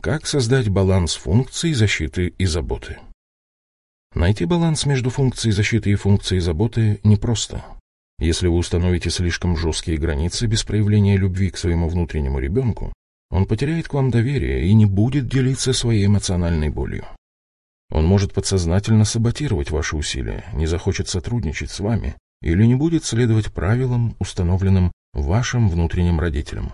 Как создать баланс функций защиты и заботы? Найти баланс между функцией защиты и функцией заботы непросто. Если вы установите слишком жесткие границы без проявления любви к своему внутреннему ребенку, он потеряет к вам доверие и не будет делиться своей эмоциональной болью. Он может подсознательно саботировать ваши усилия, не захочет сотрудничать с вами или не будет следовать правилам, установленным вашим внутренним родителям.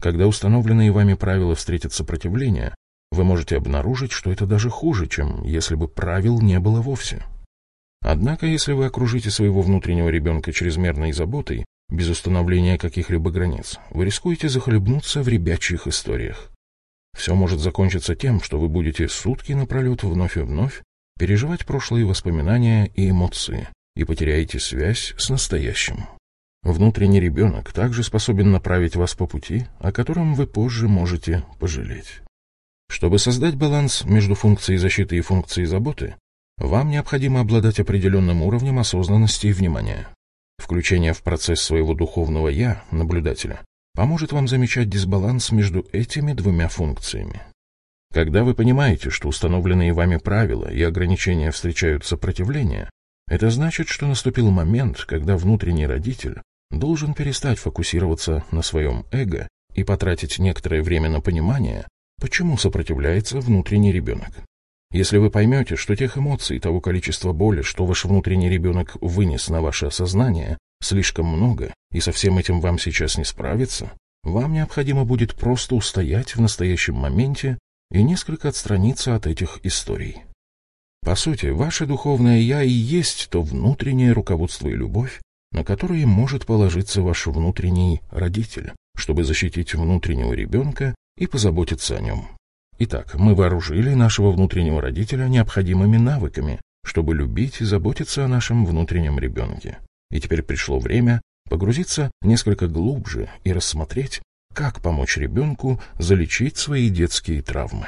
Когда установленные вами правила встретят сопротивление, вы можете обнаружить, что это даже хуже, чем если бы правил не было вовсе. Однако, если вы окружите своего внутреннего ребенка чрезмерной заботой, без установления каких-либо границ, вы рискуете захлебнуться в ребячьих историях. Все может закончиться тем, что вы будете сутки напролет вновь и вновь переживать прошлые воспоминания и эмоции и потеряете связь с настоящим. Внутренний ребенок также способен направить вас по пути, о котором вы позже можете пожалеть. Чтобы создать баланс между функцией защиты и функцией заботы, вам необходимо обладать определенным уровнем осознанности и внимания. Включение в процесс своего духовного «я», наблюдателя, поможет вам замечать дисбаланс между этими двумя функциями. Когда вы понимаете, что установленные вами правила и ограничения встречают сопротивление, это значит, что наступил момент, когда внутренний родитель должен перестать фокусироваться на своем эго и потратить некоторое время на понимание, почему сопротивляется внутренний ребенок. Если вы поймете, что тех эмоций и того количества боли, что ваш внутренний ребенок вынес на ваше осознание, слишком много, и со всем этим вам сейчас не справиться, вам необходимо будет просто устоять в настоящем моменте и несколько отстраниться от этих историй. По сути, ваше духовное «я» и есть то внутреннее руководство и любовь, на которые может положиться ваш внутренний родитель, чтобы защитить внутреннего ребенка и позаботиться о нем. Итак, мы вооружили нашего внутреннего родителя необходимыми навыками, чтобы любить и заботиться о нашем внутреннем ребенке. И теперь пришло время погрузиться несколько глубже и рассмотреть, как помочь ребенку залечить свои детские травмы.